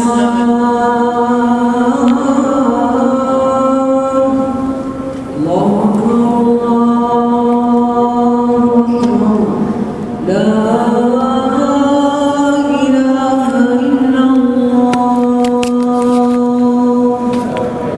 small